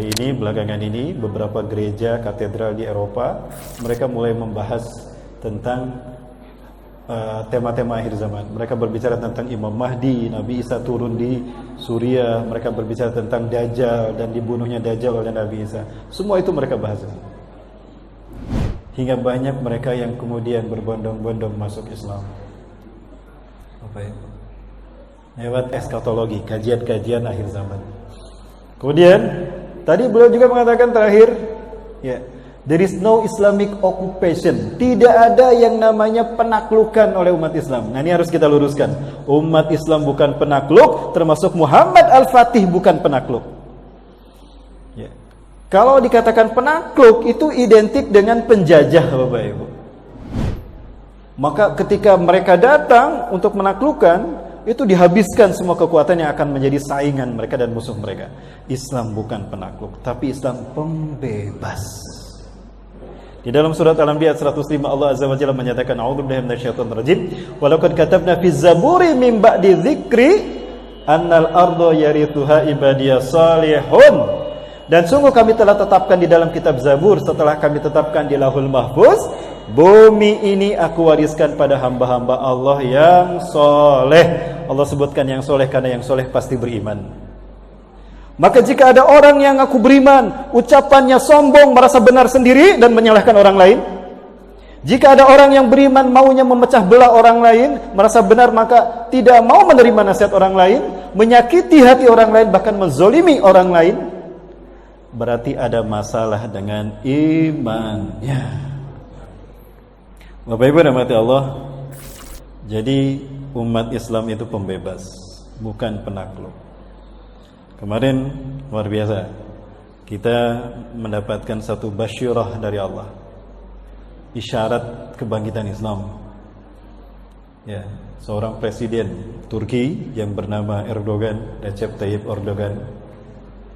hari ini belakangan ini beberapa gereja katedral di Eropa mereka mulai membahas tentang uh, tema-tema uh, akhir zaman. Mereka berbicara tentang Imam Mahdi, Nabi Isa turun di Suriah, mereka berbicara tentang Dajjal dan dibunuhnya Dajjal oleh Nabi Isa. Semua itu mereka bahas. Hingga banyak mereka yang kemudian berbondong-bondong masuk Islam. Apa ya? Lewat eskatologi, kajian-kajian akhir zaman. Kemudian tadi beliau juga mengatakan terakhir, ya, there is no Islamic occupation. Tidak ada yang namanya penaklukan oleh umat Islam. Nah, ini harus kita luruskan. Umat Islam bukan penakluk, termasuk Muhammad Al-Fatih bukan penakluk. Ya. Kalau dikatakan penakluk itu identik dengan penjajah, Bapak Ibu. Maka ketika mereka datang untuk menaklukkan, itu dihabiskan semua kekuatan yang akan menjadi saingan mereka dan musuh mereka. Islam bukan penakluk, tapi Islam pembebas. Di dalam surat Al-Anbiya 105 Allah Azza wa Jalla menyatakan a'udzubillahi minasyaitonir rajim wa laqad katabna fi zaburi min ba'di dzikri annal ardo yarithuha ibadiyas salihun dan sungguh kami telah tetapkan di dalam kitab Zabur setelah kami tetapkan di Lahul Mahfuz, bumi ini aku wariskan pada hamba-hamba Allah yang soleh. Allah sebutkan yang soleh karena yang soleh pasti beriman. Maka jika ada orang yang aku beriman, ucapannya sombong, merasa benar sendiri dan menyalahkan orang lain. Jika ada orang yang beriman maunya memecah belah orang lain, merasa benar maka tidak mau menerima nasihat orang lain, menyakiti hati orang lain bahkan menzolimi orang lain, berarti ada masalah dengan imannya. Bapak Ibu rahmati Allah. Jadi umat Islam itu pembebas, bukan penakluk. Kemarin luar biasa. Kita mendapatkan satu basyirah dari Allah. Isyarat kebangkitan Islam. Ya, seorang presiden Turki yang bernama Erdogan, Recep Tayyip Erdogan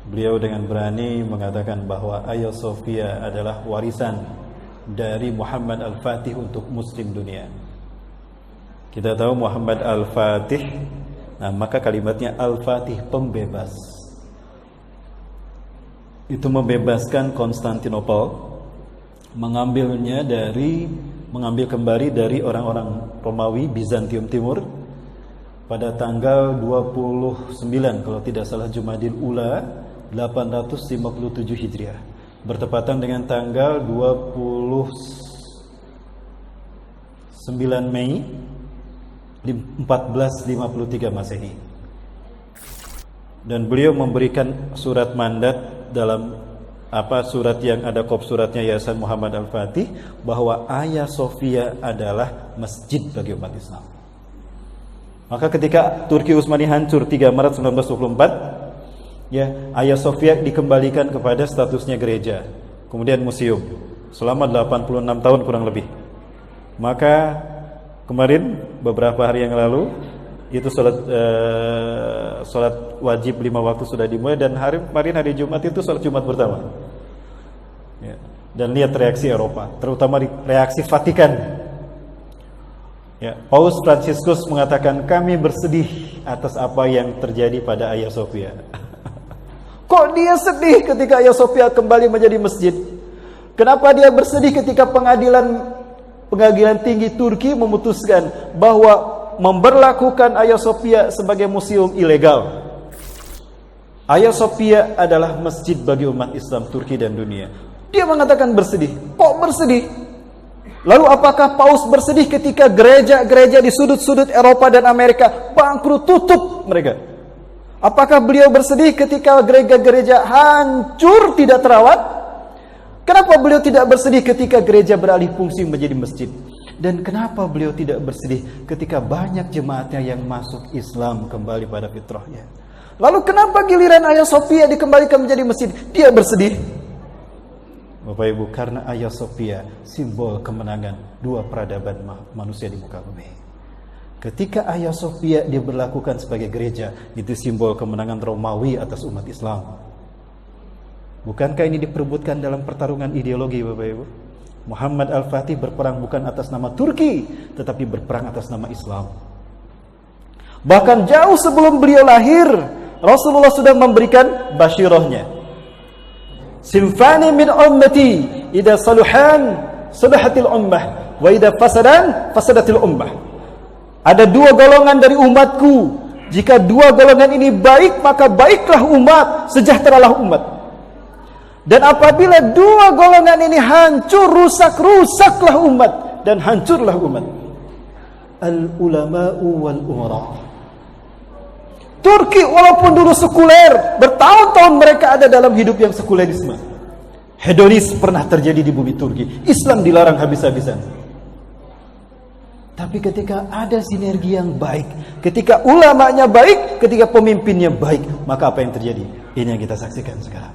Beliau dengan berani mengatakan bahwa Ayah Sofia adalah warisan dari Muhammad Al-Fatih untuk muslim dunia. Kita tahu Muhammad Al-Fatih, nah maka kalimatnya Al-Fatih pembebas. Itu membebaskan Konstantinopel, mengambilnya dari mengambil kembali dari orang-orang Romawi Bizantium Timur pada tanggal 29 kalau tidak salah Jumadil Ula 857 Hijriah bertepatan dengan tanggal 29 Mei 1453 Masehi. Dan beliau memberikan surat mandat dalam apa surat yang ada kop suratnya Yayasan Muhammad Al-Fatih bahwa Ayah Sofia adalah masjid bagi umat Islam. Maka ketika Turki Utsmani hancur 3 Maret 1924 ya Ayah Sofia dikembalikan kepada statusnya gereja kemudian museum selama 86 tahun kurang lebih. Maka kemarin beberapa hari yang lalu itu sholat uh, sholat wajib lima waktu sudah dimulai dan hari kemarin hari Jumat itu sholat Jumat pertama. Ya. dan lihat reaksi Eropa terutama reaksi Vatikan. Ya Paus Franciscus mengatakan kami bersedih atas apa yang terjadi pada Ayah Sofia Kok dia sedih ketika Ayah Sofia kembali menjadi masjid? Kenapa dia bersedih ketika pengadilan pengadilan tinggi Turki memutuskan bahwa memberlakukan Sofia sebagai museum ilegal? Ayah Sofia adalah masjid bagi umat Islam Turki dan dunia. Dia mengatakan bersedih. Kok bersedih? Lalu apakah Paus bersedih ketika gereja-gereja di sudut-sudut Eropa dan Amerika bangkrut tutup mereka? Apakah beliau bersedih ketika gereja-gereja hancur tidak terawat? Kenapa beliau tidak bersedih ketika gereja beralih fungsi menjadi masjid? Dan kenapa beliau tidak bersedih ketika banyak jemaatnya yang masuk Islam kembali pada fitrahnya? Lalu kenapa giliran Ayah Sofia dikembalikan menjadi masjid? Dia bersedih. Bapak Ibu, karena Ayah Sofia simbol kemenangan dua peradaban manusia di muka bumi. Ketika Ayah Sofia diberlakukan sebagai gereja, itu simbol kemenangan Romawi atas umat Islam. Bukankah ini diperbutkan dalam pertarungan ideologi Bapak Ibu? Muhammad Al-Fatih berperang bukan atas nama Turki, tetapi berperang atas nama Islam. Bahkan jauh sebelum beliau lahir, Rasulullah sudah memberikan basyirohnya. Sinfani min ummati idza saluhan salahatil ummah wa idza fasadan fasadatil ummah. Ada dua golongan dari umatku. Jika dua golongan ini baik, maka baiklah umat, sejahteralah umat. Dan apabila dua golongan ini hancur, rusak, rusaklah umat dan hancurlah umat. Al ulama'u wal umara. Turki walaupun dulu sekuler, bertahun-tahun mereka ada dalam hidup yang sekulerisme. Hedonis pernah terjadi di bumi Turki. Islam dilarang habis-habisan. Tapi ketika ada sinergi yang baik, ketika ulamanya baik, ketika pemimpinnya baik, maka apa yang terjadi? Ini yang kita saksikan sekarang.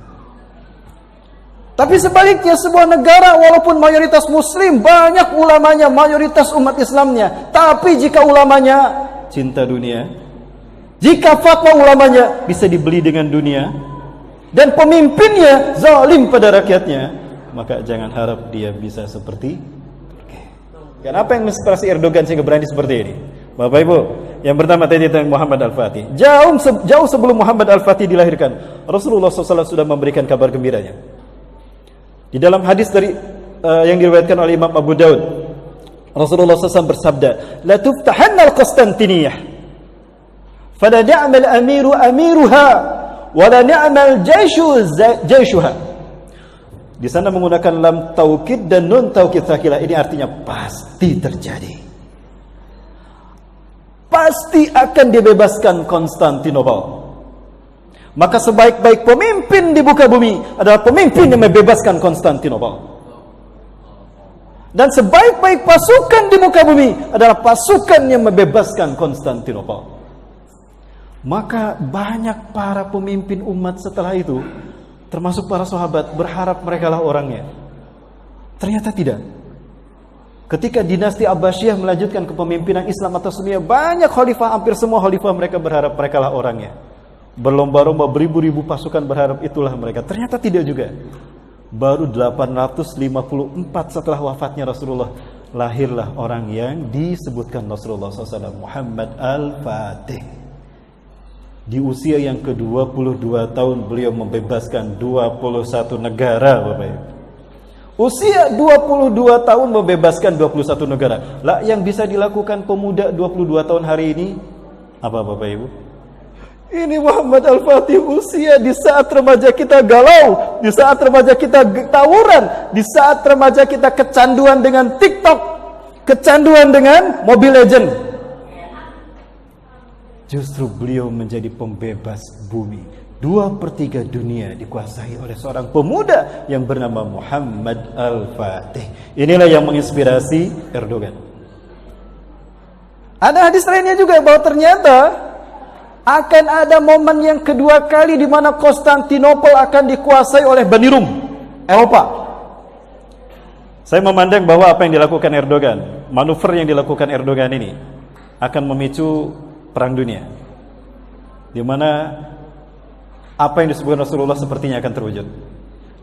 Tapi sebaliknya sebuah negara walaupun mayoritas muslim, banyak ulamanya, mayoritas umat Islamnya. Tapi jika ulamanya cinta dunia, jika fatwa ulamanya bisa dibeli dengan dunia dan pemimpinnya zalim pada rakyatnya, maka jangan harap dia bisa seperti Kan apa yang menginspirasi Erdogan sehingga berani seperti ini? Bapak Ibu, yang pertama tadi tentang Muhammad Al-Fatih. Jauh jauh sebelum Muhammad Al-Fatih dilahirkan, Rasulullah SAW sudah memberikan kabar gembiranya. Di dalam hadis dari uh, yang diriwayatkan oleh Imam Abu Daud, Rasulullah SAW bersabda, "La tuftahanna al-Qastantiniyah." fala ni'mal amiru amiruha wala ni'mal jaishu jaishuha di sana menggunakan lam taukid dan nun taukid sakilah ini artinya pasti terjadi. Pasti akan dibebaskan Konstantinopel. Maka sebaik-baik pemimpin di buka bumi adalah pemimpin yang membebaskan Konstantinopel. Dan sebaik-baik pasukan di muka bumi adalah pasukan yang membebaskan Konstantinopel. Maka banyak para pemimpin umat setelah itu, termasuk para sahabat, berharap mereka lah orangnya. Ternyata tidak. Ketika dinasti Abbasiyah melanjutkan kepemimpinan Islam atas dunia, banyak khalifah, hampir semua khalifah mereka berharap mereka lah orangnya. Berlomba-lomba beribu-ribu pasukan berharap itulah mereka. Ternyata tidak juga. Baru 854 setelah wafatnya Rasulullah, lahirlah orang yang disebutkan Rasulullah SAW, Muhammad Al-Fatih. Di usia yang ke-22 tahun beliau membebaskan 21 negara Bapak Ibu. Usia 22 tahun membebaskan 21 negara. Lah yang bisa dilakukan pemuda 22 tahun hari ini apa Bapak Ibu? Ini Muhammad Al-Fatih usia di saat remaja kita galau, di saat remaja kita tawuran, di saat remaja kita kecanduan dengan TikTok, kecanduan dengan Mobile Legend. Justru beliau menjadi pembebas bumi. Dua per tiga dunia dikuasai oleh seorang pemuda yang bernama Muhammad Al-Fatih. Inilah yang menginspirasi Erdogan. Ada hadis lainnya juga bahwa ternyata akan ada momen yang kedua kali di mana Konstantinopel akan dikuasai oleh Bani Rum, Eropa. Saya memandang bahwa apa yang dilakukan Erdogan, manuver yang dilakukan Erdogan ini akan memicu perang dunia di mana apa yang disebutkan Rasulullah sepertinya akan terwujud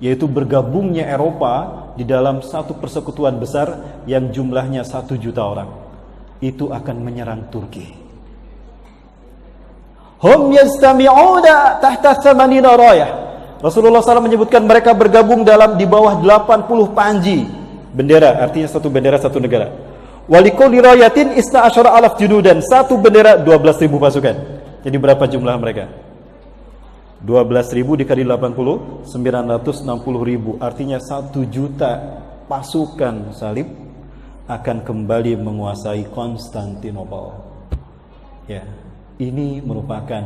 yaitu bergabungnya Eropa di dalam satu persekutuan besar yang jumlahnya satu juta orang. Itu akan menyerang Turki. Hum yastami'una tahta thamanina rayah. Rasulullah SAW menyebutkan mereka bergabung dalam di bawah 80 panji bendera artinya satu bendera satu negara Walikuli rayatin isna asyara alaf junudan. Satu bendera 12 ribu pasukan. Jadi berapa jumlah mereka? 12 ribu dikali 80, 960 ribu. Artinya satu juta pasukan salib akan kembali menguasai Konstantinopel. Ya, ini merupakan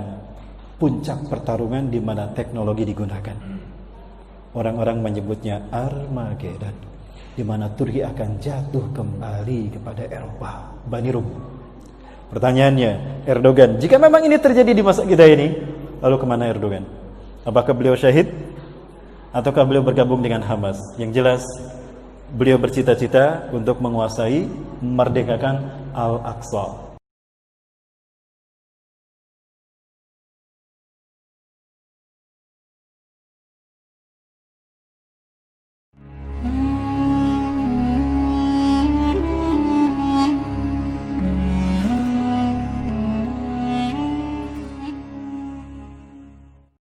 puncak pertarungan di mana teknologi digunakan. Orang-orang menyebutnya Armageddon di mana Turki akan jatuh kembali kepada Eropa, Bani Rum. Pertanyaannya, Erdogan, jika memang ini terjadi di masa kita ini, lalu ke mana Erdogan? Apakah beliau syahid? Ataukah beliau bergabung dengan Hamas? Yang jelas, beliau bercita-cita untuk menguasai, memerdekakan Al-Aqsa.